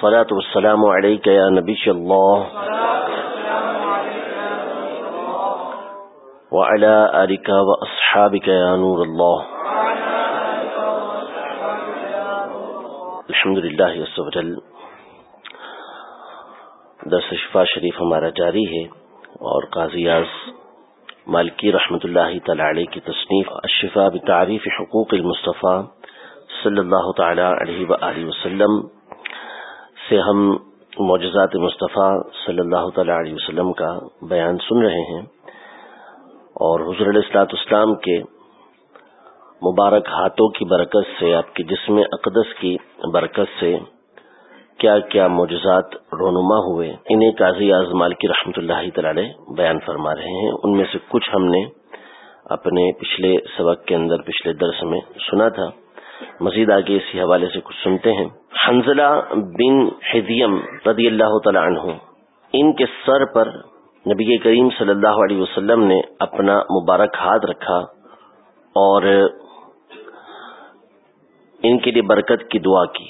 الصلاة والسلام عليك يا نبي الله. وعلى آلك وأصحابك يا نور الله. الحمد لله يسوع درس شفا شریف ہمارا جاری ہے اور قاضی اعظ مالکی رحمۃ اللہ تعالی علیہ کی تصنیف الشفا بتعریف حقوق المصطفیٰ صلی اللہ تعالی علیہ وآلہ وسلم سے ہم معجزات مصطفیٰ صلی اللہ تعالی علیہ وسلم کا بیان سن رہے ہیں اور حضر علیہ السلاط اسلام کے مبارک ہاتھوں کی برکت سے، آپ کے جسم اقدس کی برکت سے کیا کیا معجزات رونما ہوئے، انہیں قاضی اعظمال کی رحمت اللہ تعالی بیان فرما رہے ہیں۔ ان میں سے کچھ ہم نے اپنے پچھلے سبق کے اندر، پچھلے درس میں سنا تھا۔ مزید آگے اسی حوالے سے کچھ سنتے ہیں۔ حنزلہ بن حدیم رضی اللہ تعالی عنہ، ان کے سر پر نبی کریم صلی اللہ علیہ وسلم نے اپنا مبارک ہاتھ رکھا اور ان کے لیے برکت کی دعا کی۔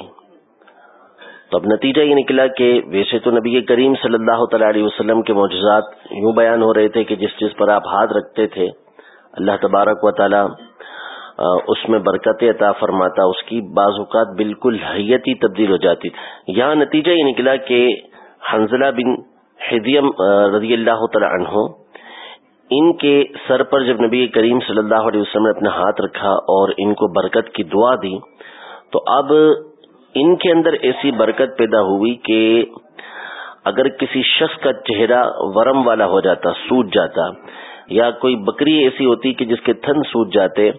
تو اب نتیجہ یہ نکلا کہ ویسے تو نبی کریم صلی اللہ تعالی علیہ وسلم کے معجزات یوں بیان ہو رہے تھے کہ جس چیز پر آپ ہاتھ رکھتے تھے، اللہ تبارک و تعالی اس میں برکت عطا فرماتا، اس کی بعض اوقات بالکل حیت ہی تبدیل ہو جاتی۔ تھی یہاں نتیجہ یہ نکلا کہ حنزلہ بن حدیم رضی اللہ تعالی عنہ، ان کے سر پر جب نبی کریم صلی اللہ علیہ وسلم نے اپنا ہاتھ رکھا اور ان کو برکت کی دعا دی، تو اب ان کے اندر ایسی برکت پیدا ہوئی کہ اگر کسی شخص کا چہرہ ورم والا ہو جاتا، سوج جاتا، یا کوئی بکری ایسی ہوتی کہ جس کے تھن سوج جاتے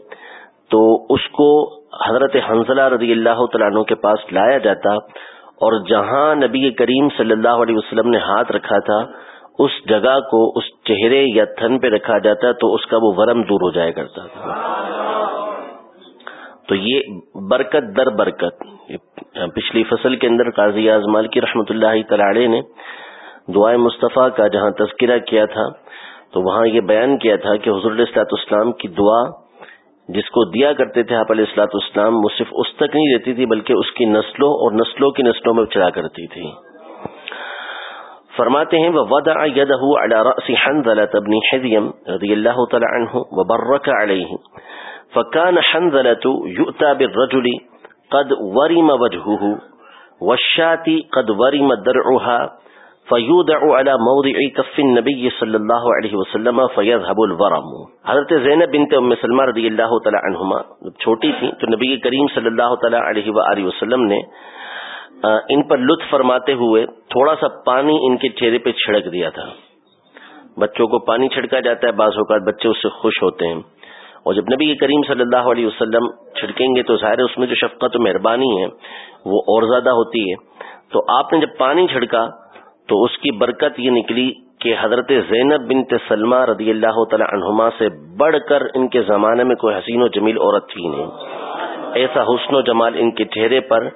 تو اس کو حضرت حنزلہ رضی اللہ تعالیٰ کے پاس لایا جاتا اور جہاں نبی کریم صلی اللہ علیہ وسلم نے ہاتھ رکھا تھا، اس جگہ کو اس چہرے یا تھن پہ رکھا جاتا تو اس کا وہ ورم دور ہو جایا کرتا تھا۔ تو یہ برکت در برکت۔ پچھلی فصل کے اندر قاضی اعظمال کی رحمت اللہ تعالی نے دعائیں مصطفیٰ کا جہاں تذکرہ کیا تھا، تو وہاں یہ بیان کیا تھا کہ حضور السلاط اسلام کی دعا جس کو دیا کرتے تھے آپ علیہ السلاط اسلام وہ صرف اس تک نہیں رہتی تھی، بلکہ اس کی نسلوں اور نسلوں کی نسلوں میں چلا کرتی تھی۔ فرماتے ہیں وضع يده على رأس حنظلة بن حذيم رضي الله تعالى عنه وبرك عليه۔ فكان حنظلة يؤتى بالرجل قد ورم وجهه والشاة قد ورم درعها فیودع على موضع کف النبی صلی اللہ علیہ وسلم فیذهب الورم. حضرت زینب بنت ام سلمہ رضی اللہ تعالی عنہما جب چھوٹی تھی تو نبی کریم صلی اللہ تعالی علیہ وآلہ وسلم نے ان پر لطف فرماتے ہوئے تھوڑا سا پانی ان کے چہرے پہ چھڑک دیا تھا۔ بچوں کو پانی چھڑکا جاتا ہے، بعض اوقات بچے اس سے خوش ہوتے ہیں۔ اور جب نبی کریم صلی اللہ علیہ وسلم چھڑکیں گے تو ظاہر اس میں جو شفقت و مہربانی ہے، وہ اور زیادہ ہوتی ہے۔ تو آپ نے جب پانی چھڑکا تو اس کی برکت یہ نکلی کہ حضرت زینب بنت سلمہ رضی اللہ تعالی عنہما سے بڑھ کر ان کے زمانے میں کوئی حسین و جمیل عورت تھی نہیں۔ ایسا حسن و جمال ان کے چہرے پر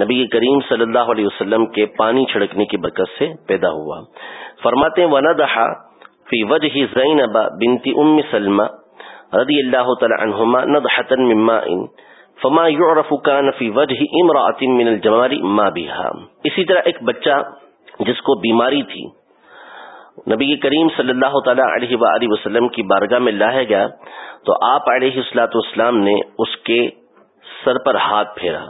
نبی کریم صلی اللہ علیہ وسلم کے پانی چھڑکنے کی برکت سے پیدا ہوا۔ فرماتے وندحا فی وجہ زینب بنت ام سلمہ رضی اللہ تعالی عنہما ندحتا من ماء فما يعرف كان في وجه امرأة من الجمال ما بها۔ اسی طرح ایک بچہ جس کو بیماری تھی۔ نبی کریم صلی اللہ تعالی علیہ وآلہ وسلم کی بارگاہ میں لایا گیا تو آپ علیہ السلاۃ والسلام نے اس کے سر پر ہاتھ پھیرا۔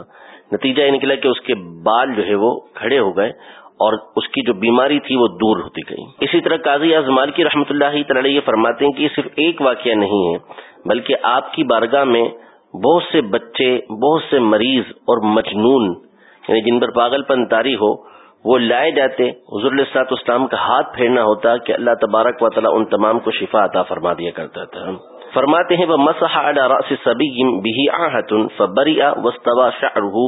نتیجہ یہ نکلا کہ اس کے بال جو ہے وہ کھڑے ہو گئے اور اس کی جو بیماری تھی وہ دور ہوتی گئی۔ اسی طرح قاضی اعظمال کی رحمت اللہ تعالی یہ فرماتے ہیں کہ یہ صرف ایک واقعہ نہیں ہے، بلکہ آپ کی بارگاہ میں بہت سے بچے، بہت سے مریض اور مجنون یعنی جن پر پاگل پن تاری ہو وہ لائے جاتے، حضور السلاط اسلام کا ہاتھ پھیرنا ہوتا کہ اللہ تبارک و تعالیٰ ان تمام کو شفا عطا فرما دیا کرتا تھا۔ فرماتے ہیں وہ مسح على رأس صبي به عاهة فبرئ واستوى شعره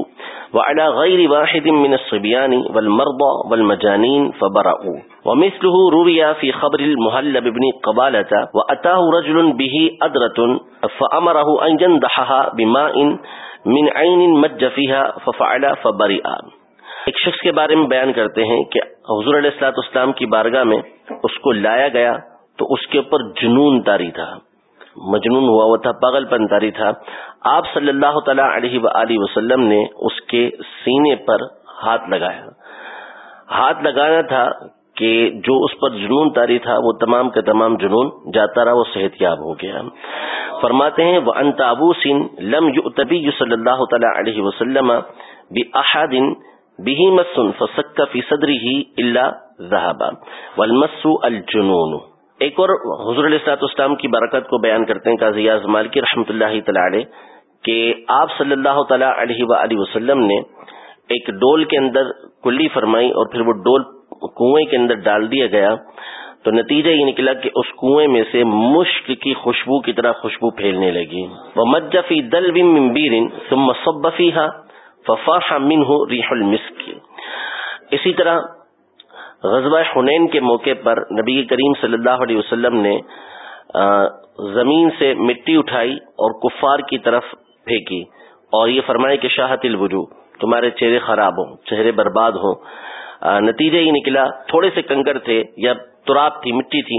وعلى غير واحد من الصبيان والمرضى والمجانين فبرأوا ومثله روي في خبر المهلب بن قبالة وأتاه رجل به أدرة فأمره أن يندحها بماء من عين مج فيها ففعل فبرئ۔ ایک شخص کے بارے میں بیان کرتے ہیں کہ حضور علیہ السلاط اسلام کی بارگاہ میں اس کو لایا گیا تو اس کے اوپر جنون تاری تھا، مجنون ہوا ہوا تھا، پاگل پن تاری تھا۔ آپ صلی اللہ تعالی علیہ و وسلم نے اس کے سینے پر ہاتھ لگایا۔ ہاتھ لگانا تھا کہ جو اس پر جنون تاری تھا، وہ تمام کا تمام جنون جاتا رہا، وہ صحت یاب ہو گیا۔ فرماتے ہیں وہ انتابو سن لم یو صلی اللہ تعالی علیہ وسلم احادن بھی مسن فسک فی صدری ہی اللہ والمس الجنون. ایک اور حضور علیہ السلاط اسلام کی برکت کو بیان کرتے ہیں قاضی اعظمال کی رحمۃ اللہ تعالی کہ آپ صلی اللہ تعالی علیہ و وسلم نے ایک ڈول کے اندر کلی فرمائی اور پھر وہ ڈول کنویں کے اندر ڈال دیا گیا، تو نتیجہ یہ نکلا کہ اس کنویں میں سے مشک کی خوشبو کی طرح خوشبو پھیلنے لگی۔ وہ مجفی دل بمبیر ثم صبفی ففاح منہ ریح المسک اسی طرح غزوہ حنین کے موقع پر نبی کریم صلی اللہ علیہ وسلم نے زمین سے مٹی اٹھائی اور کفار کی طرف پھینکی۔ اور یہ فرمائے کہ شاہت الوجو تمہارے چہرے خراب ہوں، چہرے برباد ہوں۔ نتیجہ یہ نکلا، تھوڑے سے کنکر تھے یا تراب تھی، مٹی تھی۔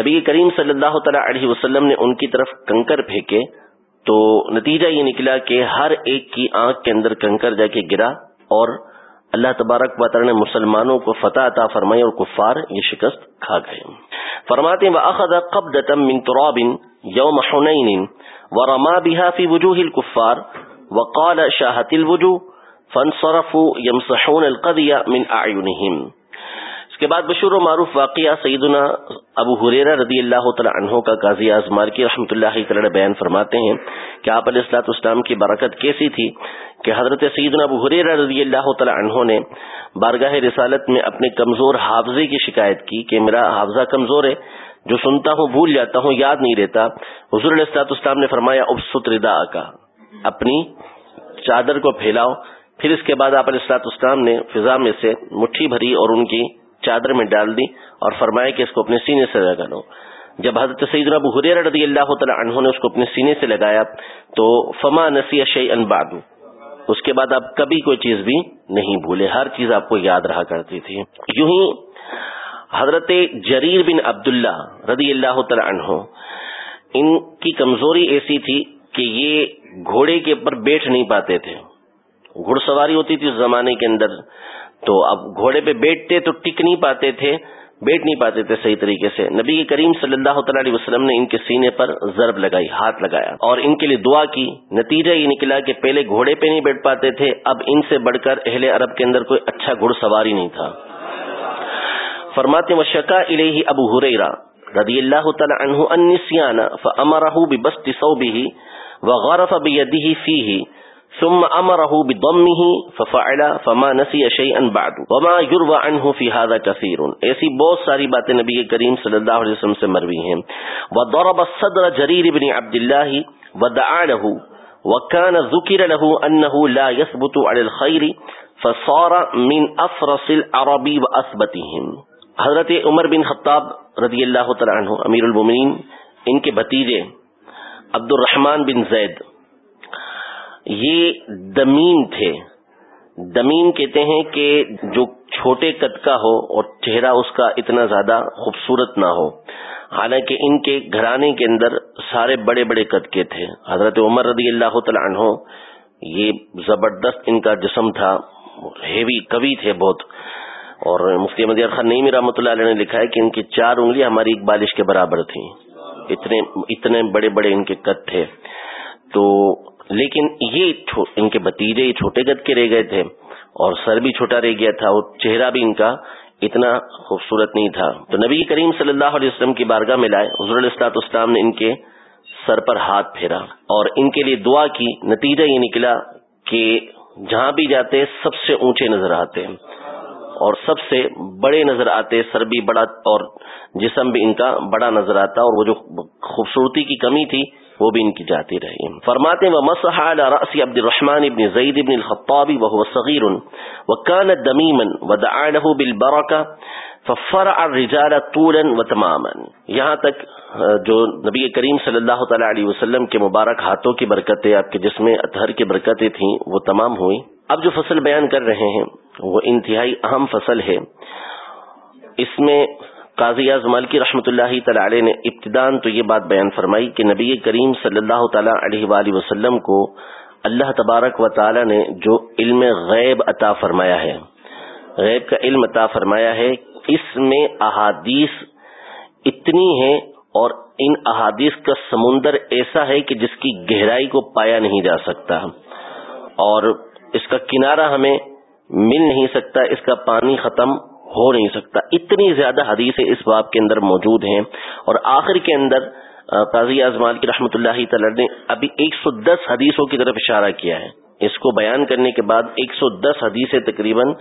نبی کریم صلی اللہ تعالی علیہ وسلم نے ان کی طرف کنکر پھینکے۔ تو نتیجہ یہ نکلا کہ ہر ایک کی آنکھ کے اندر کنکر جا کے گرا اور اللہ تبارک و نے مسلمانوں کو فتح عطا فرمائی اور کفار یہ شکست کھا گئے۔ فرماتے ہیں واخذ قبضه من تراب يوم حنين ورما بها في وجوه الكفار وقال شاهت الوجوه فانصرفوا يمسحون القضيه من اعينهم اس کے بعد بشور و معروف واقعہ سیدنا ابو حریرا رضی اللہ تعالیٰ عنہ کا قاضی اعظمار کی رحمۃ اللہ تعالی بیان فرماتے ہیں کہ آپ علیہ السلاط اسلام کی برکت کیسی تھی کہ حضرت سیدنا ابو حریرا رضی اللہ تعالیٰ عنہ نے بارگاہ رسالت میں اپنے کمزور حافظے کی شکایت کی کہ میرا حافظہ کمزور ہے، جو سنتا ہوں، بھول جاتا ہوں، یاد نہیں رہتا۔ حضور علیہ السلاط اسلام نے فرمایا، اب ستردا کا، اپنی چادر کو پھیلاؤ۔ پھر اس کے بعد آپ علیہ السلاط اسلام نے فضا میں سے مٹھی بھری اور ان کی چادر میں ڈال دی اور فرمایا کہ اس کو اپنے سینے سے لگا لو۔ جب حضرت سعید ابو حریر رضی اللہ تعالی عنہ نے اس کو اپنے سینے سے لگایا تو فما نسی شی ان باد اس کے بعد آپ کبھی کوئی چیز بھی نہیں بھولے، ہر چیز آپ کو یاد رہا کرتی تھی۔ یوں ہی حضرت جریر بن عبداللہ رضی اللہ تعالی عنہ، ان کی کمزوری ایسی تھی کہ یہ گھوڑے کے اوپر بیٹھ نہیں پاتے تھے۔ گھڑ سواری ہوتی تھی اس زمانے کے اندر۔ تو اب گھوڑے پہ بیٹھتے تو ٹک نہیں پاتے تھے، بیٹھ نہیں پاتے تھے صحیح طریقے سے۔ نبی کریم صلی اللہ تعالی علیہ وسلم نے ان کے سینے پر ضرب لگائی، ہاتھ لگایا اور ان کے لیے دعا کی۔ نتیجہ یہ نکلا کہ پہلے گھوڑے پہ نہیں بیٹھ پاتے تھے، اب ان سے بڑھ کر اہل عرب کے اندر کوئی اچھا گھڑ سواری نہیں تھا۔ فرماتے و شکا الہ ابو حریرا رضی اللہ تعالی عنہ ان فامرہ ببسط صوبہ وغرف بیدہ فیہ ثم امره بضمه ففعل فما نسي شيئا بعد. وما يروى عنه في هذا كثير. ایسی بہت ساری باتیں نبی کریم صلی اللہ علیہ وسلم سے مروی ہیں. وضرب الصدر جرير بن عبد الله ودعا له وكان ذكر له انه لا يثبت على الخير فصار من افرس العرب واثبتهم حضرت عمر بن خطاب رضی اللہ تعالی عنہ، امیر المومنین، ان کے بھتیجے عبد الرحمن بن زید یہ دمین تھے۔ دمین کہتے ہیں کہ جو چھوٹے قد کا ہو اور چہرہ اس کا اتنا زیادہ خوبصورت نہ ہو۔ حالانکہ ان کے گھرانے کے اندر سارے بڑے بڑے قد کے تھے۔ حضرت عمر رضی اللہ تعالی عنہ، یہ زبردست ان کا جسم تھا۔ ہیوی کبھی تھے بہت۔ اور مفتی مدیر خان نئی رحمۃ اللہ علیہ نے لکھا ہے کہ ان کی چار انگلیاں ہماری ایک بالش کے برابر تھیں۔ اتنے اتنے بڑے بڑے ان کے قد تھے۔ تو لیکن یہ ان کے بتیجے یہ چھوٹے گد کے رہ گئے تھے اور سر بھی چھوٹا رہ گیا تھا اور چہرہ بھی ان کا اتنا خوبصورت نہیں تھا۔ تو نبی کریم صلی اللہ علیہ وسلم کی بارگاہ میں لائے، حضور السلاط اسلام نے ان کے سر پر ہاتھ پھیرا اور ان کے لیے دعا کی، نتیجہ یہ نکلا کہ جہاں بھی جاتے سب سے اونچے نظر آتے اور سب سے بڑے نظر آتے، سر بھی بڑا اور جسم بھی ان کا بڑا نظر آتا اور وہ جو خوبصورتی کی کمی تھی وہ بھی ان کی جاتی رہی۔ فرماتے و مسح على راس عبد الرحمن ابن زید ابن الخطاب وهو صغير وكان دميما ودعا له بالبركه ففرع الرجال طولا وتماما۔ یہاں تک جو نبی کریم صلی اللہ تعالی علیہ وسلم کے مبارک ہاتھوں کی برکتیں، آپ کے جسم اطہر کی برکتیں تھیں، وہ تمام ہوئی اب جو فصل بیان کر رہے ہیں، وہ انتہائی اہم فصل ہے۔ اس میں قاضی اعظمال کی رحمۃ اللہ تعالی نے ابتدان تو یہ بات بیان فرمائی کہ نبی کریم صلی اللہ تعالی علیہ وآلہ وسلم کو اللہ تبارک و تعالی نے جو علم غیب عطا فرمایا ہے، غیب کا علم عطا فرمایا ہے، اس میں احادیث اتنی ہے اور ان احادیث کا سمندر ایسا ہے کہ جس کی گہرائی کو پایا نہیں جا سکتا۔ اور اس کا کنارہ ہمیں مل نہیں سکتا، اس کا پانی ختم ہو نہیں سکتا۔ اتنی زیادہ حدیثیں اس باب کے اندر موجود ہیں۔ اور آخر کے اندر قاضی اعظمان کی رحمۃ اللہ تعالی نے ابھی ایک سو دس حدیثوں کی طرف اشارہ کیا ہے۔ اس کو بیان کرنے کے بعد ایک سو دس حدیثیں تقریباً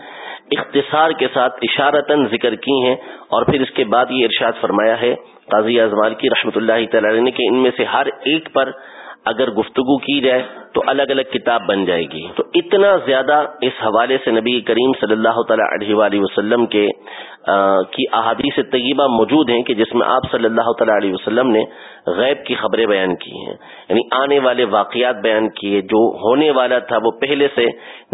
اختصار کے ساتھ اشارتاً ذکر کی ہیں۔ اور پھر اس کے بعد یہ ارشاد فرمایا ہے، قاضی اعظمان کی رحمۃ اللہ تعالی نے کہ ان میں سے ہر ایک پر اگر گفتگو کی جائے تو الگ الگ کتاب بن جائے گی۔ تو اتنا زیادہ اس حوالے سے نبی کریم صلی اللہ تعالی علیہ وآلہ وسلم کے کی احادیث طیبہ موجود ہیں کہ جس میں آپ صلی اللہ تعالی علیہ وسلم نے غیب کی خبریں بیان کی ہیں۔ یعنی آنے والے واقعات بیان کیے، جو ہونے والا تھا وہ پہلے سے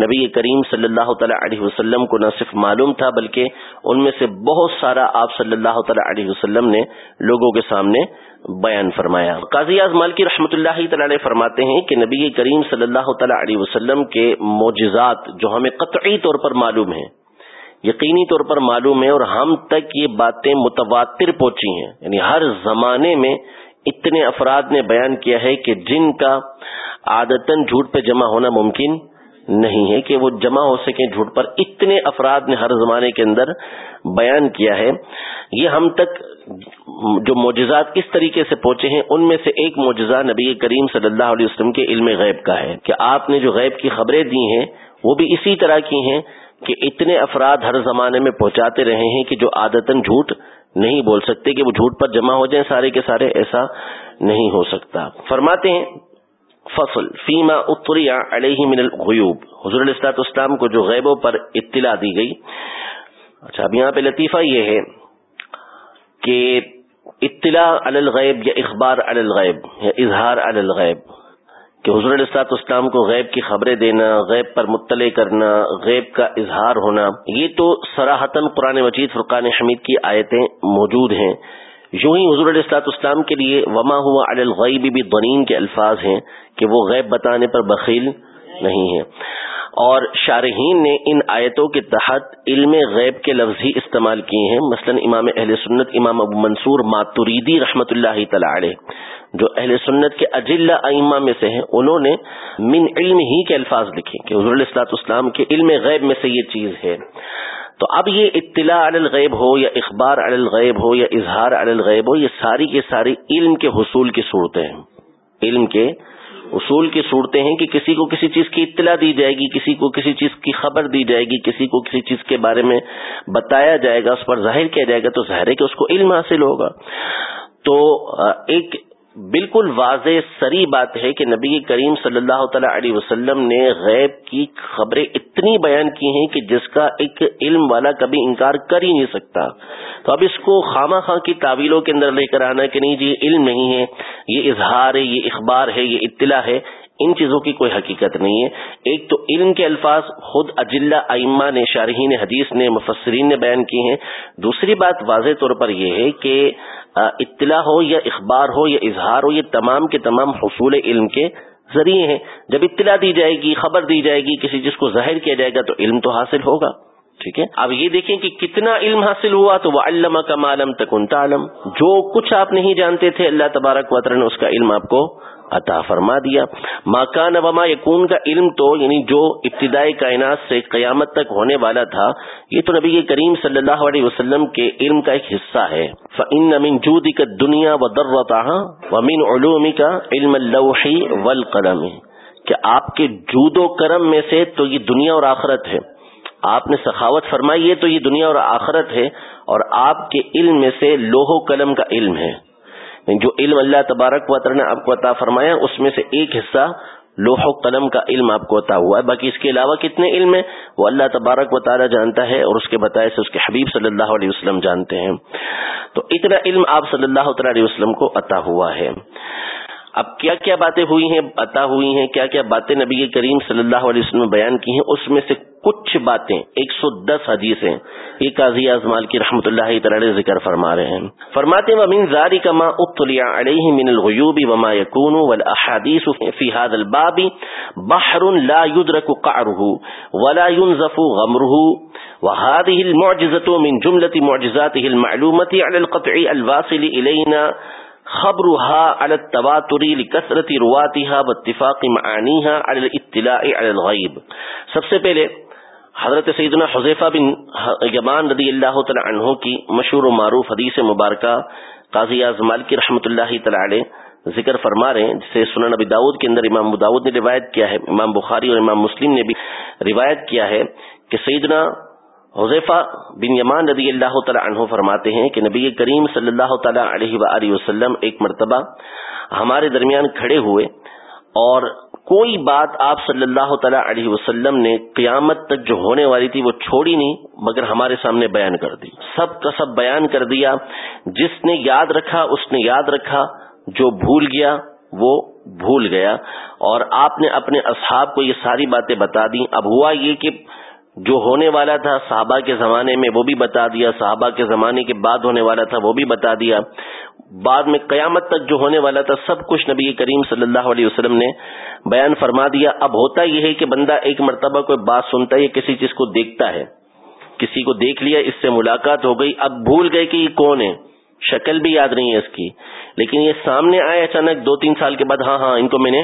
نبی کریم صلی اللہ تعالی علیہ وسلم کو نہ صرف معلوم تھا، بلکہ ان میں سے بہت سارا آپ صلی اللہ تعالی علیہ وسلم نے لوگوں کے سامنے بیان فرمایا۔ قاضی اعظمال کی رحمۃ اللہ تعالی فرماتے ہیں کہ نبی کریم صلی اللہ تعالی علیہ وسلم کے معجزات جو ہمیں قطعی طور پر معلوم ہیں، یقینی طور پر معلوم ہے اور ہم تک یہ باتیں متواتر پہنچی ہیں۔ یعنی ہر زمانے میں اتنے افراد نے بیان کیا ہے کہ جن کا عادتاً جھوٹ پہ جمع ہونا ممکن نہیں ہے کہ وہ جمع ہو سکے جھوٹ پر۔ اتنے افراد نے ہر زمانے کے اندر بیان کیا ہے۔ یہ ہم تک جو معجزات کس طریقے سے پہنچے ہیں، ان میں سے ایک معجزہ نبی کریم صلی اللہ علیہ وسلم کے علم غیب کا ہے۔ کہ آپ نے جو غیب کی خبریں دی ہیں، وہ بھی اسی طرح کی ہیں کہ اتنے افراد ہر زمانے میں پہنچاتے رہے ہیں کہ جو عادتاً جھوٹ نہیں بول سکتے کہ وہ جھوٹ پر جمع ہو جائیں سارے کے سارے، ایسا نہیں ہو سکتا۔ فرماتے ہیں فصل فیما اتریا علیہ من الغیوب۔ حضور الاسلاط اسلام کو جو غیبوں پر اطلاع دی گئی۔ اچھا اب یہاں پہ لطیفہ یہ ہے کہ اطلاع علی الغیب یا اخبار علی الغیب یا اظہار علی الغیب۔ کہ حضور الاسلاط اسلام کو غیب کی خبریں دینا، غیب پر مطلع کرنا، غیب کا اظہار ہونا، یہ تو سراہتن قرآن مجید فرقان حمید کی آیتیں موجود ہیں۔ یوں ہی حضور علیہ السلاط اسلام کے لیے وما ہوا الغیب بھی دنین کے الفاظ ہیں کہ وہ غیب بتانے پر بخیل نہیں ہے اور شارحین نے ان آیتوں کے تحت علم غیب کے لفظ ہی استعمال کیے ہیں۔ مثلا امام اہل سنت، امام ابو منصور، ماتوریدی رحمت اللہ تعالی جو اہل سنت کے اجلا ائمہ میں سے ہیں، انہوں نے من علم ہی کے الفاظ لکھے کہ حضور علیہ السلاط اسلام کے علم غیب میں سے یہ چیز ہے۔ تو اب یہ اطلاع علی الغیب ہو یا اخبار علی الغیب ہو یا اظہار علی الغیب ہو، یہ ساری کی ساری علم کے حصول کی صورتیں ہیں۔ علم کے اصول کی صورتیں ہیں کہ کسی کو کسی چیز کی اطلاع دی جائے گی، کسی کو کسی چیز کی خبر دی جائے گی، کسی کو کسی چیز کے بارے میں بتایا جائے گا، اس پر ظاہر کیا جائے گا تو ظاہر ہے کہ اس کو علم حاصل ہوگا۔ تو ایک بالکل واضح سری بات ہے کہ نبی کریم صلی اللہ تعالی علیہ وسلم نے غیب کی خبریں اتنی بیان کی ہیں کہ جس کا ایک علم والا کبھی انکار کر ہی نہیں سکتا۔ تو اب اس کو خامہ خاں کی تعویلوں کے اندر لے کر آنا کہ نہیں جی یہ علم نہیں ہے، یہ اظہار ہے، یہ اخبار ہے، یہ اطلاع ہے۔ ان چیزوں کی کوئی حقیقت نہیں ہے۔ ایک تو علم کے الفاظ خود اجلا ائمہ نے شارحین حدیث نے مفسرین نے بیان کی ہیں۔ دوسری بات واضح طور پر یہ ہے کہ اطلاع ہو یا اخبار ہو یا اظہار ہو، یہ تمام کے تمام حصول علم کے ذریعے ہیں۔ جب اطلاع دی جائے گی، خبر دی جائے گی، کسی چیز کو ظاہر کیا جائے گا تو علم تو حاصل ہوگا۔ ٹھیک ہے؟ اب یہ دیکھیں کہ کتنا علم حاصل ہوا تو وہ علامہ کا معلوم تکن تعلم۔ جو کچھ آپ نہیں جانتے تھے، اللہ تبارک وطر نے اس کا علم آپ کو عطا فرما دیا۔ ماکان وما یقون کا علم تو یعنی جو ابتدائی کائنات سے قیامت تک ہونے والا تھا، یہ تو نبی کریم صلی اللہ علیہ وسلم کے علم کا ایک حصہ ہے۔ فن امین جودی کا دنیا و در ومین علومی کا علم اللوحی والقلم۔ کہ آپ کے جود و کرم میں سے تو یہ دنیا اور آخرت ہے۔ آپ نے سخاوت فرمائی ہے تو یہ دنیا اور آخرت ہے، اور آپ کے علم میں سے لوہ و قلم کا علم ہے۔ یعنی جو علم اللہ تبارک و نے آپ کو عطا فرمایا، اس میں سے ایک حصہ لوح و قلم کا علم آپ کو عطا ہوا ہے۔ باقی اس کے علاوہ کتنے علم ہیں، وہ اللہ تبارک و تعالی جانتا ہے اور اس کے بتائے سے اس کے حبیب صلی اللہ علیہ وسلم جانتے ہیں۔ تو اتنا علم آپ صلی اللہ تعالی علیہ وسلم کو عطا ہوا ہے۔ اب کیا کیا باتیں ہوئی ہیں، عطا ہوئی ہیں، کیا کیا باتیں نبی کریم صلی اللہ علیہ وسلم نے بیان کی ہیں، اس میں سے کچھ باتیں، ایک سو دس حدیث ہیں۔ یہ قاضی اعظمال کی رحمۃ اللہ تعالی ذکر فرما رہے ہیں۔ فرماتے ومن ذاری کما اطلع علیہ من الغیوب وما یکون والاحادیث فی هذا الباب بحر لا يدرك قعره ولا ينزف غمره وهذه المعجزة من جملة معجزاته المعلومة على القطع الواصل إلينا خبرها على التواتر لكثرة رواتها واتفاق معانيها على الاطلاع على الغيب. سب سے پہلے حضرت سیدنا حضیفہ بن یمان رضی اللہ تعالی عنہ کی مشہور و معروف حدیث مبارکہ قاضی اعظم کی رحمۃ اللہ تعالی ذکر فرما رہے ہیں، جسے سنن نبی داود کے اندر امام داود نے روایت کیا ہے، امام بخاری اور امام مسلم نے بھی روایت کیا ہے کہ سیدنا حضیفہ بن یمان رضی اللہ تعالی عنہ فرماتے ہیں کہ نبی کریم صلی اللہ تعالی علیہ وآلہ وسلم ایک مرتبہ ہمارے درمیان کھڑے ہوئے اور کوئی بات آپ صلی اللہ تعالی علیہ وسلم نے قیامت تک جو ہونے والی تھی وہ چھوڑی نہیں، مگر ہمارے سامنے بیان کر دی۔ سب کا سب بیان کر دیا۔ جس نے یاد رکھا، اس نے یاد رکھا۔ جو بھول گیا، وہ بھول گیا۔ اور آپ نے اپنے اصحاب کو یہ ساری باتیں بتا دی اب ہوا یہ کہ جو ہونے والا تھا صحابہ کے زمانے میں وہ بھی بتا دیا، صحابہ کے زمانے کے بعد ہونے والا تھا وہ بھی بتا دیا۔ بعد میں قیامت تک جو ہونے والا تھا، سب کچھ نبی کریم صلی اللہ علیہ وسلم نے بیان فرما دیا۔ اب ہوتا یہ ہے کہ بندہ ایک مرتبہ کوئی بات سنتا ہے کسی چیز کو دیکھتا ہے، کسی کو دیکھ لیا، اس سے ملاقات ہو گئی۔ اب بھول گئے کہ یہ کون ہے، شکل بھی یاد نہیں ہے اس کی۔ لیکن یہ سامنے آئے اچانک دو تین سال کے بعد ہاں ہاں ان کو میں نے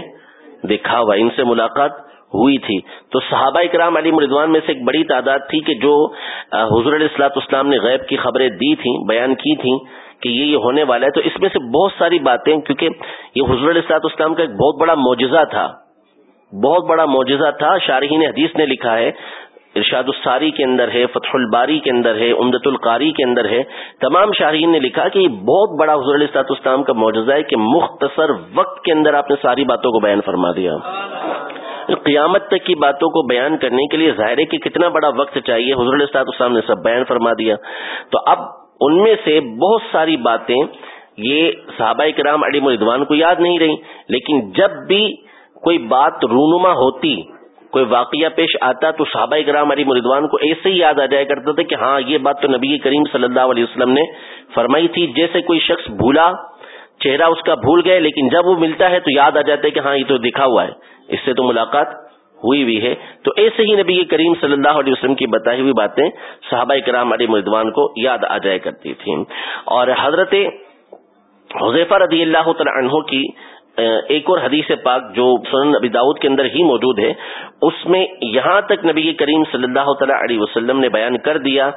دیکھا ہوا، ان سے ملاقات۔ ہوئی تھی۔ تو صحابہ کرام علی مردوان میں سے ایک بڑی تعداد تھی کہ جو حضور علیہ السلاط اسلام نے غیب کی خبریں دی تھیں، بیان کی تھیں کہ یہ یہ ہونے والا ہے۔ تو اس میں سے بہت ساری باتیں، کیونکہ یہ حضور علیہ السلاط اسلام کا ایک بہت بڑا معجزہ تھا۔ بہت بڑا معجزہ تھا۔ شارحین حدیث نے لکھا ہے، ارشاد الساری کے اندر ہے، فتح الباری کے اندر ہے امدت القاری کے اندر ہے۔ تمام شاہرین نے لکھا کہ یہ بہت بڑا حضور علیہ اسلام کا معجزہ ہے کہ مختصر وقت کے اندر آپ نے ساری باتوں کو بیان فرما دیا۔ قیامت تک کی باتوں کو بیان کرنے کے لیے ظاہر ہے کہ کتنا بڑا وقت چاہیے حضر السلاط اسلام نے سب بیان فرما دیا۔ تو اب ان میں سے بہت ساری باتیں، یہ صحابہ کرام علی مردوان کو یاد نہیں رہی، لیکن جب بھی کوئی بات رونما ہوتی، کوئی واقعہ پیش آتا تو صحابہ کرام علی مردوان کو ایسے ہی یاد آ جایا کرتا تھا کہ ہاں یہ بات تو نبی کریم صلی اللہ علیہ وسلم نے فرمائی تھی۔ جیسے کوئی شخص بھولا، چہرہ اس کا بھول گئے، لیکن جب وہ ملتا ہے تو یاد آ جاتا ہے کہ ہاں یہ تو دکھا ہوا ہے۔ اس سے تو ملاقات ہوئی ہوئی ہے۔ تو ایسے ہی نبی کریم صلی اللہ علیہ وسلم کی بتائی ہوئی باتیں صحابہ کرام علی مردوان کو یاد آ جایا کرتی تھیں۔ اور حضرت حضیفہ رضی اللہ تعالی عنہ کی ایک اور حدیث پاک جو سنن نبی داود کے اندر ہی موجود ہے، اس میں یہاں تک نبی کریم صلی اللہ تعالی علیہ وسلم نے بیان کر دیا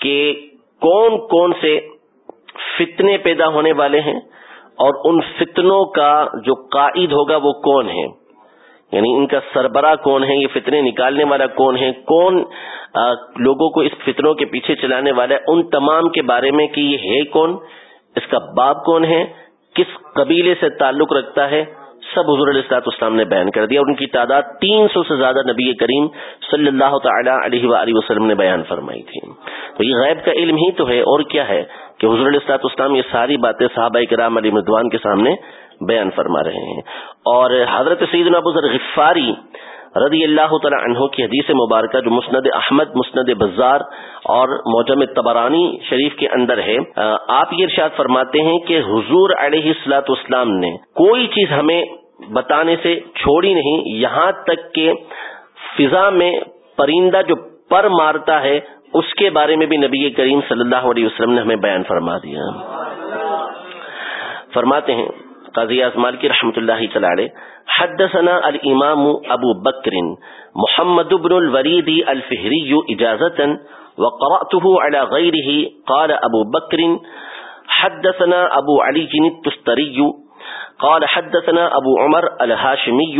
کہ کون کون سے فتنے پیدا ہونے والے ہیں اور ان فتنوں کا جو قائد ہوگا وہ کون ہے۔ یعنی ان کا سربراہ کون ہے، یہ فتنے نکالنے والا کون ہے، کون لوگوں کو اس فتنوں کے پیچھے چلانے والا ہے، ان تمام کے بارے میں کہ یہ ہے کون، اس کا باپ کون ہے، کس قبیلے سے تعلق رکھتا ہے، سب حضور علیہ اسلام نے بیان کر دیا اور ان کی تعداد تین سو سے زیادہ نبی کریم صلی اللہ تعالی علیہ وآلہ وسلم نے بیان فرمائی تھی۔ تو یہ غیب کا علم ہی تو ہے، اور کیا ہے؟ کہ حضور علیہ اسلام یہ ساری باتیں صحابہ کرام علی مدوان کے سامنے بیان فرما رہے ہیں۔ اور حضرت سعید ابو ذر غفاری رضی اللہ تعالی عنہ کی حدیث مبارکہ جو مسند احمد، مسند بزار اور موجم تبرانی شریف کے اندر ہے آپ یہ ارشاد فرماتے ہیں کہ حضور علیہ السلاط اسلام نے کوئی چیز ہمیں بتانے سے چھوڑی نہیں، یہاں تک کہ فضا میں پرندہ جو پر مارتا ہے اس کے بارے میں بھی نبی کریم صلی اللہ علیہ وسلم نے ہمیں بیان فرما دیا۔ فرماتے ہیں، قاضی اعظمال کی رحمۃ اللہ تعالی حدثنا الامام ابو بکر محمد بن الورید الفہری اجازتا وقرأته على غيره قال ابو بکر، حدثنا ابو علی جن التستری، قال حدثنا ابو عمر الهاشمی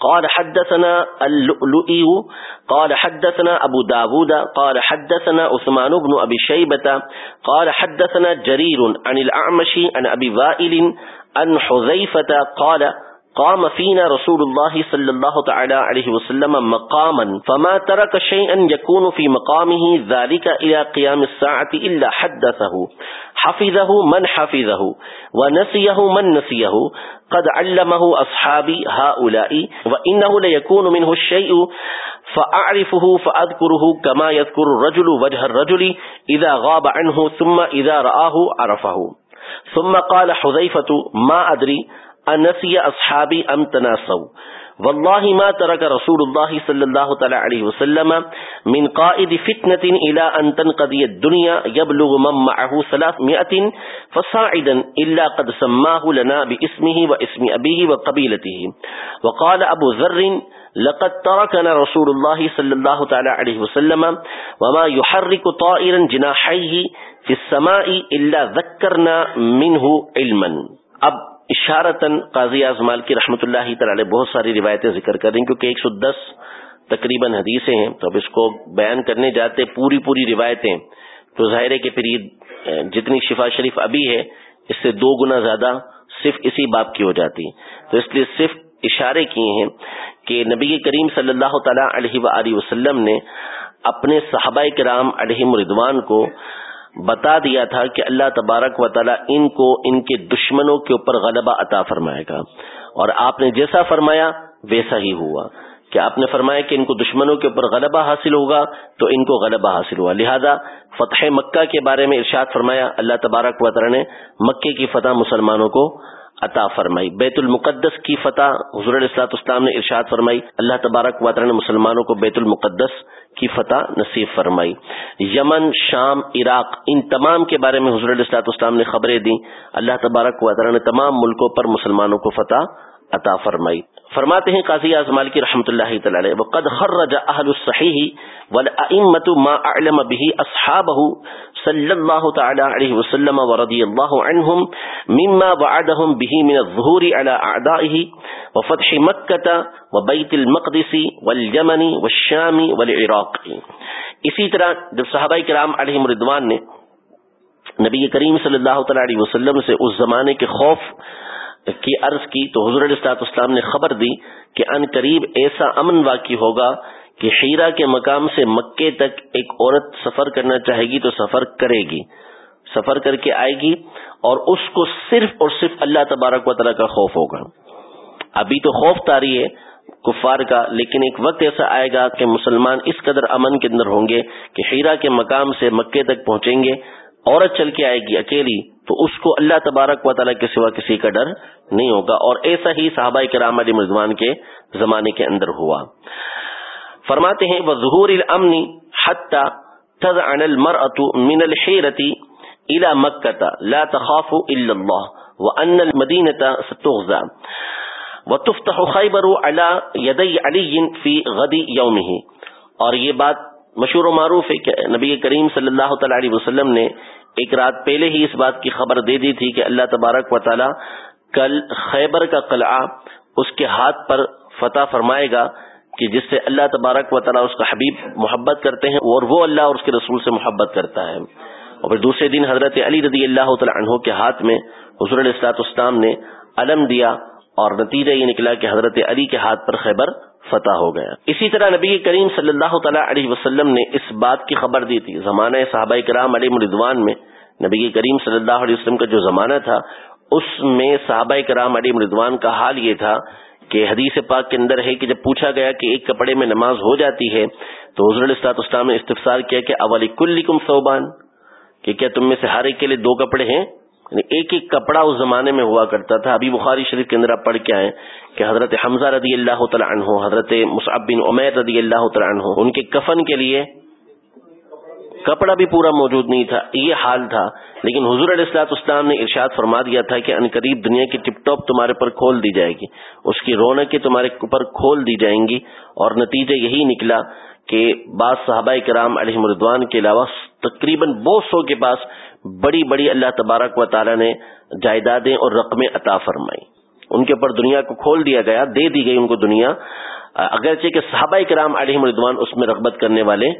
قال حدثنا اللؤلؤي، قال حدثنا أبو داود، قال حدثنا عثمان بن أبي شيبة، قال حدثنا جرير عن الأعمش عن أبي وائل عن حذيفة، قال قام فينا رسول الله صلى الله تعالى عليه وسلم مقاما فما ترك شيئا يكون في مقامه ذلك إلى قيام الساعة إلا حدثه. حفظه من حفظه ونسيه من نسيه. قد علمه أصحابي هؤلاء وإنه ليكون منه الشيء فأعرفه فأذكره كما يذكر الرجل وجه الرجل إذا غاب عنه ثم إذا رآه عرفه. ثم قال حذيفة ما أدري انسی اصحابی ام تناسو. واللہ ما ترک رسول اللہ صلی اللہ تعالی علیہ وسلم من قائد فتنة الى ان تنقضی الدنیا یبلغ من معه ثلاثمئة فصاعدا الا قد سماه لنا باسمه واسم ابيه وقبيلته وقال ابو ذر، لقد تركنا رسول الله صلى الله تعالى عليه وسلم وما يحرك طائرا جناحيه في السماء الا ذكرنا منه علما. اب اشارتاً قاضی اعظمال کی رحمۃ اللہ تعالی بہت ساری روایتیں ذکر کر رہی ہیں، کیونکہ ایک سو دس تقریباً حدیثیں ہیں۔ تو اب اس کو بیان کرنے جاتے پوری پوری روایتیں، تو ظاہر ہے کہ پھر جتنی شفا شریف ابھی ہے، اس سے دو گنا زیادہ صرف اسی باپ کی ہو جاتی تو اس لیے صرف اشارے کیے ہیں کہ نبی کریم صلی اللہ تعالی علیہ و وسلم نے اپنے صحابہ کرام علیہ مردوان کو بتا دیا تھا کہ اللہ تبارک و تعالی ان کو ان کے دشمنوں کے اوپر غلبہ عطا فرمائے گا۔ اور آپ نے جیسا فرمایا، ویسا ہی ہوا۔ کہ آپ نے فرمایا کہ ان کو دشمنوں کے اوپر غلبہ حاصل ہوگا، تو ان کو غلبہ حاصل ہوا۔ لہذا فتح مکہ کے بارے میں ارشاد فرمایا، اللہ تبارک و تعالی نے مکے کی فتح مسلمانوں کو عطا فرمائی۔ بیت المقدس کی فتح حضور السلاط اسلام نے ارشاد فرمائی۔ اللہ تبارک وطر نے مسلمانوں کو بیت المقدس کی فتح نصیب فرمائی۔ یمن، شام، عراق، ان تمام کے بارے میں حضور السلاط اسلام نے خبریں دی اللہ تبارک وطر نے تمام ملکوں پر مسلمانوں کو فتح عطا فرمائی۔ فرماتے ہیں قاضی اعظم کی رحمۃ اللہ تعالی وقد خرج اهل الصحيح والائمه ما اعلم به اصحابه صلى الله تعالى عليه وسلم ورضي الله عنهم مما وعدهم به من الظهور على اعدائه وفتح مكه وبيت المقدس واليمن والشام والعراق اسی طرح جب صحابہ کرام علیہ رضوان نے نبی کریم صلی اللہ تعالی علیہ وسلم سے اس زمانے کے خوف کی عرض کی تو حضور السلاط اسلام نے خبر دی کہ ان قریب ایسا امن واقع ہوگا کہ شیرہ کے مقام سے مکے تک ایک عورت سفر کرنا چاہے گی تو سفر کرے گی۔ سفر کر کے آئے گی اور اس کو صرف اور صرف اللہ تبارک و تعالیٰ کا خوف ہوگا۔ ابھی تو خوف تاری ہے کفار کا، لیکن ایک وقت ایسا آئے گا کہ مسلمان اس قدر امن کے اندر ہوں گے کہ ہیرا کے مقام سے مکے تک پہنچیں گے، عورت چل کے آئے گی اکیلی، تو اس کو اللہ تبارک و تعالیٰ کے سوا کسی کا ڈر نہیں ہوگا۔ اور ایسا ہی صحابہ کرام علی مرضوان کے زمانے کے اندر ہوا۔ فرماتے ہیں وہ ظہور الامن حتی تضعن المرأة من الحیرتی الى مکتا لا تخاف الا اللہ وان المدینة ستغزا وتفتح خیبر على یدی علی فی غدی یومه اور یہ بات مشہور و معروف ہے کہ نبی کریم صلی اللہ تعالی علیہ وسلم نے ایک رات پہلے ہی اس بات کی خبر دے دی تھی کہ اللہ تبارک و تعالی کل خیبر کا قلعہ اس کے ہاتھ پر فتح فرمائے گا کہ جس سے اللہ تبارک و تعالیٰ اس کا حبیب محبت کرتے ہیں اور وہ اللہ اور اس کے رسول سے محبت کرتا ہے۔ اور پھر دوسرے دن حضرت علی رضی اللہ تعالیٰ عنہ کے ہاتھ میں حضور السلاط اسلام نے علم دیا اور نتیجہ یہ نکلا کہ حضرت علی کے ہاتھ پر خیبر فتح ہو گیا۔ اسی طرح نبی کریم صلی اللہ تعالیٰ علیہ وسلم نے اس بات کی خبر دی تھی۔ زمانہ صحابہ کرام علیہ مردوان میں نبی کریم صلی اللہ علیہ وسلم کا جو زمانہ تھا، اس میں صحابہ کرام علی مردوان کا حال یہ تھا کہ حدیث پاک کے اندر ہے کہ جب پوچھا گیا کہ ایک کپڑے میں نماز ہو جاتی ہے، تو حضر السلاط اسلام نے استفسار کیا کہ اولی کل صوبان کہ کیا تم میں سے ہر ایک کے لیے دو کپڑے ہیں؟ یعنی ایک ایک کپڑا اس زمانے میں ہوا کرتا تھا۔ ابھی بخاری شریف کے اندر آپ پڑھ کے آئے کہ حضرت حمزہ رضی اللہ تعالیٰ عنہ، حضرت مصعب بن عمیر رضی اللہ تعالیٰ عنہ، ان کے کفن کے لیے کپڑا بھی پورا موجود نہیں تھا، یہ حال تھا۔ لیکن حضور علیہ السلاط اسلام نے ارشاد فرما دیا تھا کہ قریب دنیا کی ٹپ ٹاپ تمہارے پر کھول دی جائے گی، اس کی رونقیں تمہارے اوپر کھول دی جائیں گی۔ اور نتیجہ یہی نکلا کہ بعض صحابہ کرام علیہ مردوان کے علاوہ تقریباً بہت سو کے پاس بڑی بڑی اللہ تبارک و تعالیٰ نے جائیدادیں اور رقمیں عطا فرمائی ان کے اوپر دنیا کو کھول دیا گیا، دے دی گئی ان کو دنیا۔ اگرچہ کہ صحابہ کرام علیہ مردوان اس میں رغبت کرنے والے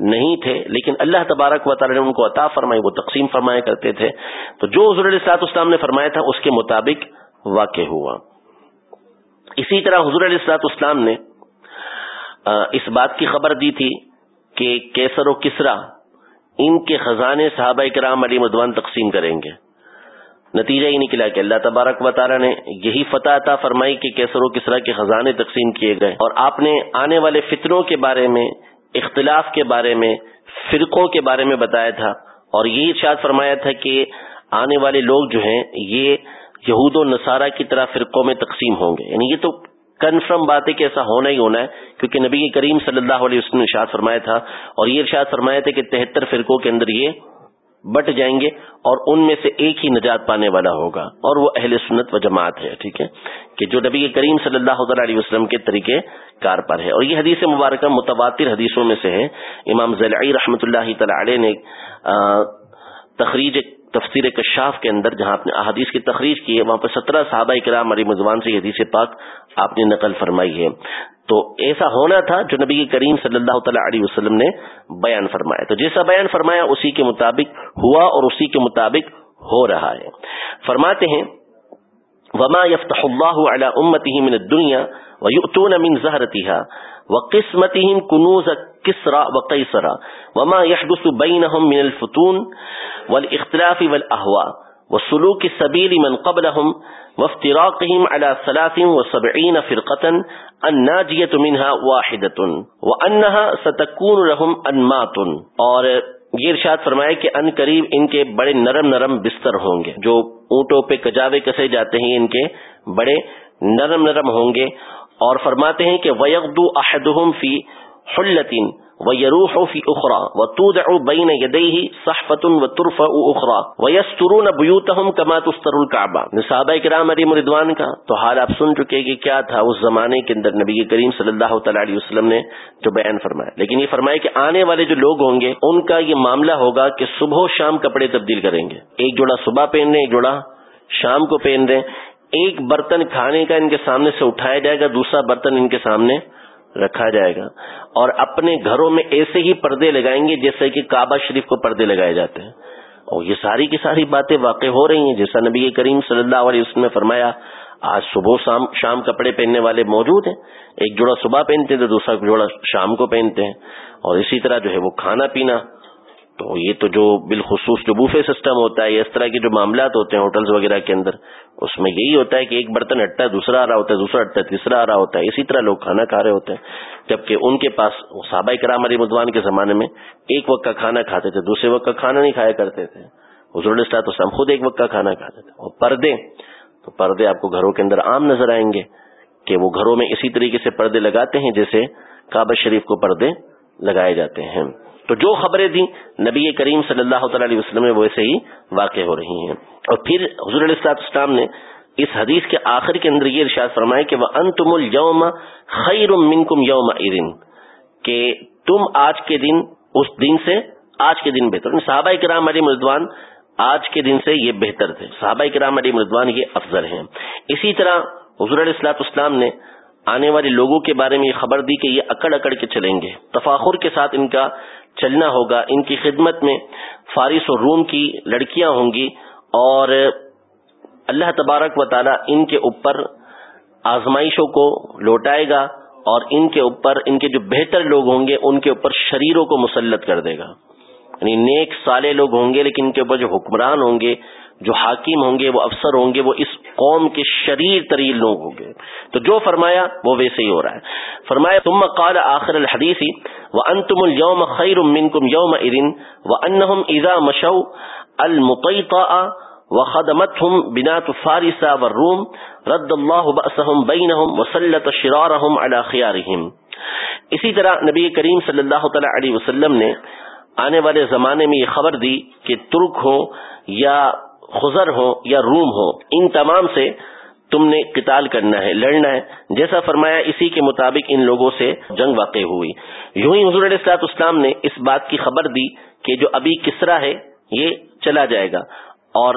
نہیں تھے، لیکن اللہ تبارک و تعالی نے ان کو عطا فرمائی، وہ تقسیم فرمایا کرتے تھے۔ تو جو حضور علیہ السلاط اسلام نے فرمایا تھا، اس کے مطابق واقع ہوا۔ اسی طرح حضور علیہ السلاط اسلام نے اس بات کی خبر دی تھی کہ کیسر و کسرا ان کے خزانے صحابہ کرام علی مدوان تقسیم کریں گے۔ نتیجہ یہ نکلا کہ اللہ تبارک و تعالیٰ نے یہی فتح عطا فرمائی کہ کیسر و کسرا کے خزانے تقسیم کیے گئے۔ اور آپ نے آنے والے فطروں کے بارے میں اختلاف کے بارے میں، فرقوں کے بارے میں بتایا تھا۔ اور یہ ارشاد فرمایا تھا کہ آنے والے لوگ جو ہیں، یہ یہود و نصارہ کی طرح فرقوں میں تقسیم ہوں گے۔ یعنی یہ تو کنفرم بات ہے کہ ایسا ہونا ہی ہونا ہے، کیونکہ نبی کریم صلی اللہ علیہ وسلم نے ارشاد فرمایا تھا۔ اور یہ ارشاد فرمایا تھا کہ تہتر فرقوں کے اندر یہ بٹ جائیں گے اور ان میں سے ایک ہی نجات پانے والا ہوگا اور وہ اہل سنت و جماعت ہے، ٹھیک ہے؟ کہ جو نبی کریم صلی اللہ علیہ وسلم کے طریقے کار پر ہے۔ اور یہ حدیث مبارکہ متواتر حدیثوں میں سے ہے۔ امام ضلعی رحمۃ اللہ تعالی نے تخریج تفسیر کشاف کے اندر جہاں آپ نے احادیث کی تخریج کی ہے، وہاں پر سترہ صحابہ کرام علی مضوان سے حدیث پاک آپ نے نقل فرمائی ہے۔ تو ایسا ہونا تھا جو نبی کریم صلی اللہ تعالی علیہ وسلم نے بیان فرمایا۔ تو جیسا بیان فرمایا، اسی کے مطابق ہوا اور اسی کے مطابق ہو رہا ہے۔ فرماتے ہیں، وما يفتح الله على امته من الدنيا ويؤتون من زهرتها۔ وقسمتهم كنوز كسرى وقيصرى وما يحدث بينهم من الفتون والاختلاف والاهواء وسلوك السبيل من قبلهم وافتراقهم على ثلاث وسبعين فرقة الناجية منها واحدة وأنها ستكون لهم أنمات اور یہ ارشاد فرمائے کہ ان قریب ان کے بڑے نرم نرم بستر ہوں گے جو اونٹوں پہ کجاوے کسے جاتے ہیں ان کے بڑے نرم نرم ہوں گے اور فرماتے ہیں کہ ویغدو احدہم فی حلتین ويروح في اخرى وتودع بين يديه صحفه وترفع اخرى ويسترون بيوتهم كما تستر الكعبه صحابہ کرام علی مردوان کا تو حال آپ سن چکے کہ کیا تھا اس زمانے کے اندر نبی کریم صلی اللہ تعالی علیہ وسلم نے جو بیان فرمایا۔ لیکن یہ فرمایا کہ آنے والے جو لوگ ہوں گے، ان کا یہ معاملہ ہوگا کہ صبح و شام کپڑے تبدیل کریں گے۔ ایک جوڑا صبح پہن رہے ایک جوڑا شام کو پہن رہے ایک برتن کھانے کا ان کے سامنے سے اٹھایا جائے گا، دوسرا برتن ان کے سامنے رکھا جائے گا۔ اور اپنے گھروں میں ایسے ہی پردے لگائیں گے جیسے کہ کعبہ شریف کو پردے لگائے جاتے ہیں۔ اور یہ ساری کی ساری باتیں واقع ہو رہی ہیں۔ جیسا نبی کریم صلی اللہ علیہ وسلم نے فرمایا، آج صبح شام شام کپڑے پہننے والے موجود ہیں۔ ایک جوڑا صبح پہنتے ہیں تو دوسرا جوڑا شام کو پہنتے ہیں۔ اور اسی طرح جو ہے وہ کھانا پینا تو یہ تو جو بالخصوص جو بوفے سسٹم ہوتا ہے اس طرح کے جو معاملات ہوتے ہیں ہوٹلز وغیرہ کے اندر، اس میں یہی ہوتا ہے کہ ایک برتن ہٹتا ہے، دوسرا آ رہا ہوتا ہے، دوسرا ہٹتا ہے، تیسرا آ رہا ہوتا ہے، اسی طرح لوگ کھانا کھا رہے ہوتے ہیں۔ جبکہ ان کے پاس صحابہ کرام علی مدوان کے زمانے میں ایک وقت کا کھانا کھاتے تھے، دوسرے وقت کا کھانا نہیں کھایا کرتے تھے۔ حضور السلاط اسلام خود ایک وقت کا کھانا کھاتے تھے۔ اور پردے، تو پردے آپ کو گھروں کے اندر عام نظر آئیں گے کہ وہ گھروں میں اسی طریقے سے پردے لگاتے ہیں جیسے کعبہ شریف کو پردے لگائے جاتے ہیں۔ تو جو خبریں دیں نبی کریم صلی اللہ تعالی علیہ وسلم میں ویسے ہی واقع ہو رہی ہیں۔ اور پھر حضور علیہ السلاط اسلام نے اس حدیث کے آخر کے اندر یہ ارشاد فرمائے کہ وہ انتم الوم خیر منکم یوم ارن کہ تم آج کے دن، اس دن سے آج کے دن بہتر۔ یعنی صحابہ کرام علی مردوان آج کے دن سے یہ بہتر تھے۔ صحابہ کرام علی مردوان یہ افضل ہیں۔ اسی طرح حضور علیہ السلاط اسلام نے آنے والے لوگوں کے بارے میں یہ خبر دی کہ یہ اکڑ اکڑ کے چلیں گے۔ تفاخر کے ساتھ ان کا چلنا ہوگا۔ ان کی خدمت میں فارس اور روم کی لڑکیاں ہوں گی اور اللہ تبارک و تعالی ان کے اوپر آزمائشوں کو لوٹائے گا اور ان کے اوپر ان کے جو بہتر لوگ ہوں گے، ان کے اوپر شریروں کو مسلط کر دے گا۔ یعنی نیک سالے لوگ ہوں گے، لیکن ان کے اوپر جو حکمران ہوں گے، جو حاکم ہوں گے، وہ افسر ہوں گے، وہ اس قوم کے شریر ترین لوگ ہوں گے۔ تو جو فرمایا وہ ویسے ہی ہو رہا ہے۔ فرمایا تم قال آخر الحدیثی وہ انتم الوم خیر منکم یوم ارن و انہم اذا مشو المقیطا وخدمتهم بنات فارس والروم، رد الله بأسهم بينهم وسلط شرارهم على خيارهم۔ اسی طرح نبی کریم صلی اللہ تعالی علیہ وسلم نے آنے والے زمانے میں یہ خبر دی کہ ترک ہو یا خزر ہو یا روم ہو، ان تمام سے تم نے قتال کرنا ہے، لڑنا ہے۔ جیسا فرمایا، اسی کے مطابق ان لوگوں سے جنگ واقع ہوئی۔ یوں ہی حضور علیہ السلاط اسلام نے اس بات کی خبر دی کہ جو ابھی کسرا ہے، یہ چلا جائے گا۔ اور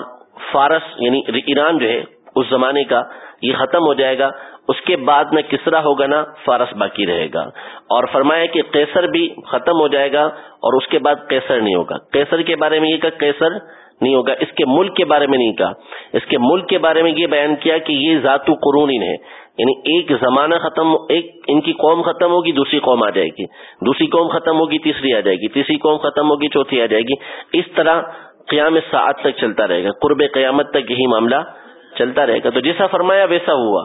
فارس یعنی ایران جو ہے، اس زمانے کا یہ ختم ہو جائے گا۔ اس کے بعد نہ کسرا ہوگا نا فارس باقی رہے گا۔ اور فرمایا کہ کیسر بھی ختم ہو جائے گا اور اس کے بعد کیسر نہیں ہوگا۔ کیسر کے بارے میں یہ کہ کیسر نہیں ہوگا۔ اس کے ملک کے بارے میں نہیں کہا۔ اس کے ملک کے بارے میں یہ بیان کیا کہ یہ ذات قرون ہے۔ یعنی ایک زمانہ ختم، ایک ان کی قوم ختم ہوگی، دوسری قوم آ جائے گی۔ دوسری قوم ختم ہوگی، تیسری آ جائے گی۔ تیسری قوم ختم ہوگی، چوتھی آ جائے گی۔ اس طرح قیام ساعت تک چلتا رہے گا۔ قرب قیامت تک یہی معاملہ چلتا رہے گا۔ تو جیسا فرمایا، ویسا ہوا۔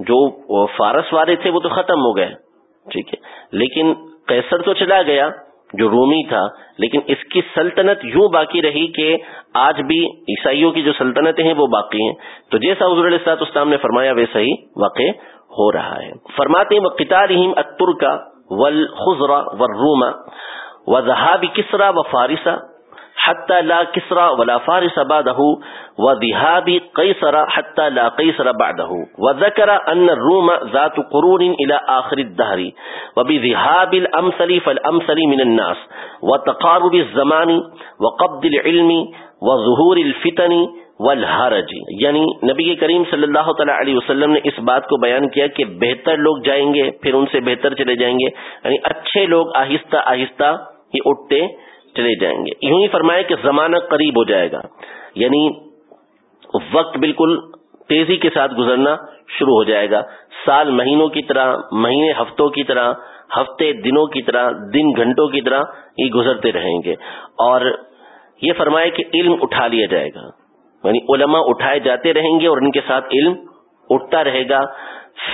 جو فارس والے تھے، وہ تو ختم ہو گئے۔ ٹھیک ہے۔ لیکن کیسر تو چلا گیا۔ جو رومی تھا، لیکن اس کی سلطنت یوں باقی رہی کہ آج بھی عیسائیوں کی جو سلطنتیں ہیں وہ باقی ہیں۔ تو جیسا حضور علیہ اسلام نے فرمایا، ویسا ہی واقع ہو رہا ہے۔ فرماتے ہیں وہ رحیم اترکا ول خزرا و روما و ذہابی کسرا و فارسا حتى لا كسرى ولا فارس بعده، وذهاب قيصر حتى لا قيصر بعده. وذكر أن الروم ذات قرون إلى آخر الدهر، وبذهاب الأمثل فالأمثل من الناس، وتقارب الزمان، وقبض العلم، وظهور الفتن والحرج. یعنی نبی کریم صلی اللہ تعالی علیہ وسلم نے اس بات کو بیان کیا کہ بہتر لوگ جائیں گے، پھر ان سے بہتر چلے جائیں گے. یعنی اچھے لوگ آہستہ آہستہ ہی اٹھتے چلے جائیں گے۔ یوں ہی فرمایا کہ زمانہ قریب ہو جائے گا۔ یعنی وقت بالکل تیزی کے ساتھ گزرنا شروع ہو جائے گا۔ سال مہینوں کی طرح، مہینے ہفتوں کی طرح، ہفتے دنوں کی طرح، دن گھنٹوں کی طرح یہ گزرتے رہیں گے۔ اور یہ فرمایا کہ علم اٹھا لیا جائے گا۔ یعنی علماء اٹھائے جاتے رہیں گے اور ان کے ساتھ علم اٹھتا رہے گا۔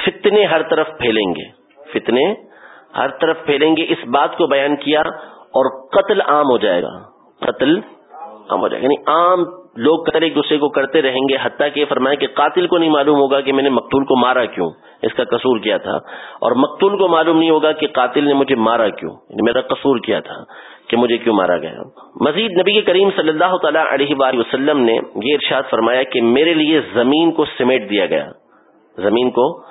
فتنے ہر طرف پھیلیں گے۔ فتنے ہر طرف پھیلیں گے۔ اس بات کو بیان کیا اور قتل عام ہو جائے گا۔ قتل عام ہو جائے گا۔ یعنی عام لوگ قتل ایک دوسرے کو کرتے رہیں گے، حتیٰ کہ فرمایا کہ قاتل کو نہیں معلوم ہوگا کہ میں نے مقتول کو مارا کیوں، اس کا قصور کیا تھا۔ اور مقتول کو معلوم نہیں ہوگا کہ قاتل نے مجھے مارا کیوں یعنی میرا قصور کیا تھا کہ مجھے کیوں مارا گیا۔ مزید نبی کریم صلی اللہ تعالی علیہ وآلہ وسلم نے یہ ارشاد فرمایا کہ میرے لیے زمین کو سمیٹ دیا گیا۔ زمین کو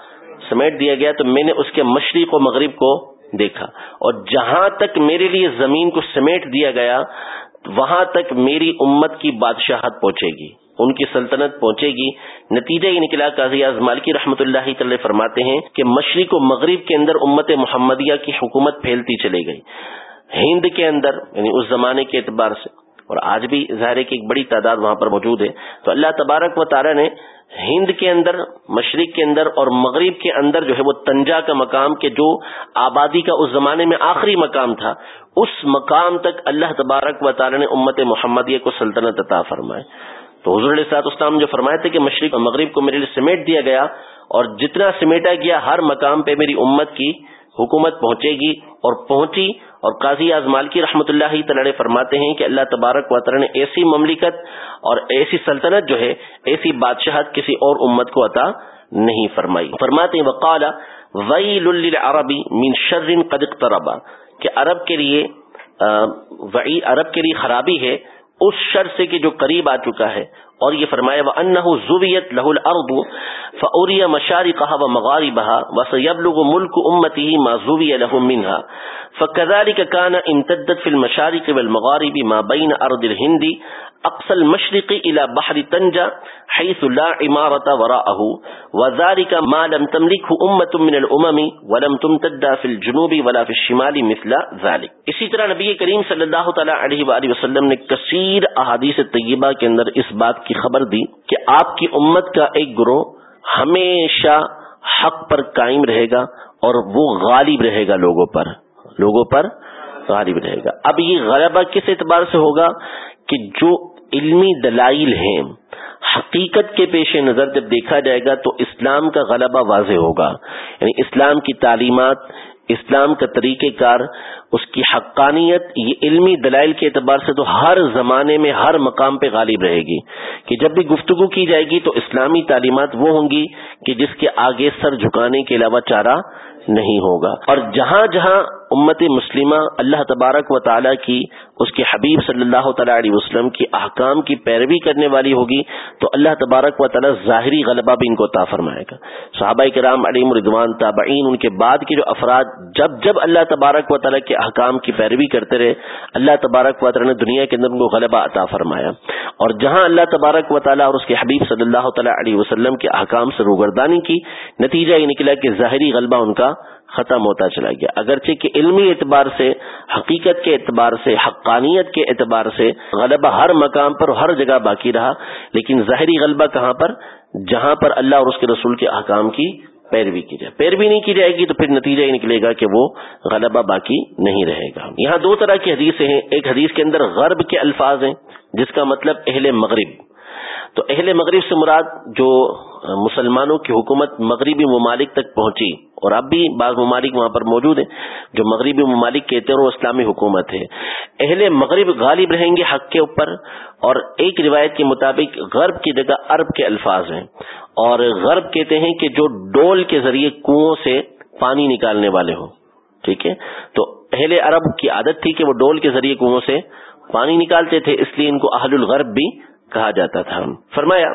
سمیٹ دیا گیا تو میں نے اس کے مشرق و مغرب کو دیکھا۔ اور جہاں تک میرے لیے زمین کو سمیٹ دیا گیا، وہاں تک میری امت کی بادشاہت پہنچے گی، ان کی سلطنت پہنچے گی۔ نتیجہ یہ نکلا، قاضی اعظمال کی رحمۃ اللہ تعالی فرماتے ہیں کہ مشرق و مغرب کے اندر امت محمدیہ کی حکومت پھیلتی چلے گئی۔ ہند کے اندر یعنی اس زمانے کے اعتبار سے، اور آج بھی ظاہر کی ایک بڑی تعداد وہاں پر موجود ہے۔ تو اللہ تبارک و تعالیٰ نے ہند کے اندر، مشرق کے اندر اور مغرب کے اندر جو ہے وہ تنجا کا مقام کے جو آبادی کا اس زمانے میں آخری مقام تھا، اس مقام تک اللہ تبارک و تعالی نے امت محمدیہ کو سلطنت عطا فرمائے تو حضور علیہ اسلام جو فرمائے تھے کہ مشرق اور مغرب کو میرے لیے سمیٹ دیا گیا اور جتنا سمیٹا گیا ہر مقام پہ میری امت کی حکومت پہنچے گی اور پہنچی اور قاضی اعظم مالکی رحمۃ اللہ تعالی فرماتے ہیں کہ اللہ تبارک و تعالی نے ایسی مملکت اور ایسی سلطنت جو ہے، ایسی بادشاہت کسی اور امت کو عطا نہیں فرمائی۔ فرماتے ہیں، وقال، ویل للعربی من شر قد اقتربا کہ عرب کے لیے وعی عرب کے لیے خرابی ہے اس شر سے کہ جو قریب آ چکا ہے۔ اور یہ فرمایا وہ ان زویت لہ الارض فوری مشاری کہا و مغاری بہا وس یبلغ ملک امتی معذوبی له منها۔ فكذلك كان امتدت في المشارق والمغارب ما بين ارض الهند اقصى المشرق الى بحر طنجة حيث لا عمارة وراءه، وذلك ما لم تملكه امة من الامم ولم تمتد في الجنوب ولا في الشمال مثل ذلك. اسی طرح نبی کریم صلی اللہ تعالی علیہ وآلہ وسلم نے کثیر احادیث طیبہ کے اندر اس بات کی خبر دی کہ آپ کی امت کا ایک گروہ ہمیشہ حق پر قائم رہے گا اور وہ غالب رہے گا لوگوں پر لوگوں پر غالب رہے گا۔ اب یہ غلبہ کس اعتبار سے ہوگا؟ کہ جو علمی دلائل ہیں، حقیقت کے پیش نظر جب دیکھا جائے گا تو اسلام کا غلبہ واضح ہوگا۔ یعنی اسلام کی تعلیمات، اسلام کا طریقہ کار، اس کی حقانیت، یہ علمی دلائل کے اعتبار سے تو ہر زمانے میں، ہر مقام پہ غالب رہے گی۔ کہ جب بھی گفتگو کی جائے گی تو اسلامی تعلیمات وہ ہوں گی کہ جس کے آگے سر جھکانے کے علاوہ چارہ نہیں ہوگا۔ اور جہاں جہاں امت مسلمہ اللہ تبارک و تعالیٰ کی، اس کے حبیب صلی اللہ تعالیٰ علیہ وسلم کی احکام کی پیروی کرنے والی ہوگی، تو اللہ تبارک و تعالیٰ ظاہری غلبہ بھی ان کو تا فرمائے گا۔ صحابہ کرام، علیم ردوان تابعین، ان کے بعد کے جو افراد، جب جب اللہ تبارک و تعالیٰ کے احکام کی پیروی کرتے رہے، اللہ تبارک و تعالیٰ نے دنیا کے اندر ان کو غلبہ عطا فرمایا۔ اور جہاں اللہ تبارک و تعالیٰ اور اس کے حبیب صلی اللہ تعالیٰ علیہ وسلم کے احکام سے روگردانی کی، نتیجہ یہ نکلا کہ ظاہری غلبہ ان کا ختم ہوتا چلا گیا۔ اگرچہ کہ علمی اعتبار سے، حقیقت کے اعتبار سے، حقانیت کے اعتبار سے غلبہ ہر مقام پر ہر جگہ باقی رہا، لیکن ظاہری غلبہ کہاں پر؟ جہاں پر اللہ اور اس کے رسول کے احکام کی پیروی کی جائے۔ پیروی نہیں کی جائے گی تو پھر نتیجہ یہ نکلے گا کہ وہ غلبہ باقی نہیں رہے گا۔ یہاں دو طرح کی حدیثیں ہیں۔ ایک حدیث کے اندر غرب کے الفاظ ہیں، جس کا مطلب اہل مغرب۔ تو اہل مغرب سے مراد جو مسلمانوں کی حکومت مغربی ممالک تک پہنچی، اور اب بھی بعض ممالک وہاں پر موجود ہیں جو مغربی ممالک کہتے ہیں وہ اسلامی حکومت ہے۔ اہل مغرب غالب رہیں گے حق کے اوپر، اور ایک روایت کے مطابق غرب کی جگہ عرب کے الفاظ ہیں۔ اور غرب کہتے ہیں کہ جو ڈول کے ذریعے کنو سے پانی نکالنے والے ہوں۔ ٹھیک ہے؟ تو پہلے عرب کی عادت تھی کہ وہ ڈول کے ذریعے کنو سے پانی نکالتے تھے، اس لیے ان کو اہل الغرب بھی کہا جاتا تھا۔ فرمایا،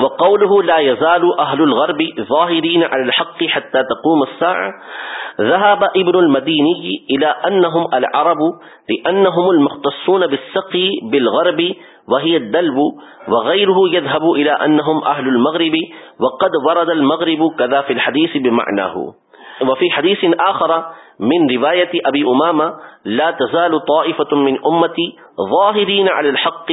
وقوله لا يزال أهل الغرب ظاهرين على الحق حتى تقوم الساعة، ذهب ابن المديني إلى أنهم العرب لأنهم المختصون بالسقي بالغرب، وهي الدلب وغيره يذهب إلى أنهم أهل المغرب، وقد ورد المغرب كذا في الحديث بمعناه. وفي حديث آخر من روایت ابی اماما لا تزال طائفة من امتی ظاہرین علی الحق،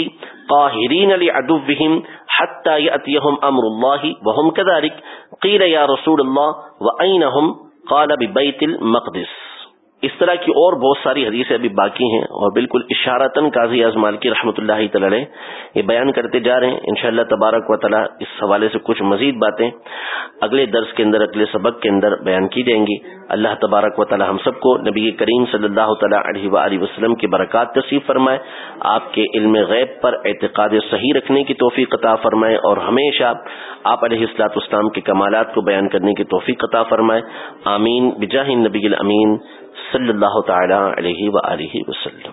قاہرین لعدوهم حتى يأتيهم امر اللہ وهم كذلك قیل یا رسول اللہ وعینہم قال ببیت المقدس۔ اس طرح کی اور بہت ساری حدیثیں ابھی باقی ہیں اور بالکل اشارتاً قاضی اعظمال کی رحمۃ اللہ تعالی یہ بیان کرتے جا رہے ہیں۔ انشاءاللہ تبارک و تعالی اس حوالے سے کچھ مزید باتیں اگلے درس کے اندر، اگلے سبق کے اندر بیان کی جائیں گی۔ اللہ تبارک و تعالی ہم سب کو نبی کریم صلی اللہ تعالیٰ علیہ و وسلم کی برکات تصیف فرمائے۔ آپ کے علم غیب پر اعتقاد صحیح رکھنے کی توفیق عطا فرمائے اور ہمیشہ آپ علیہ السلاط اسلام کے کمالات کو بیان کرنے کی توفیق عطا فرمائے۔ آمین۔ بجاہ نبی الامین۔ صلی اللہ تعالی علیہ و وسلم۔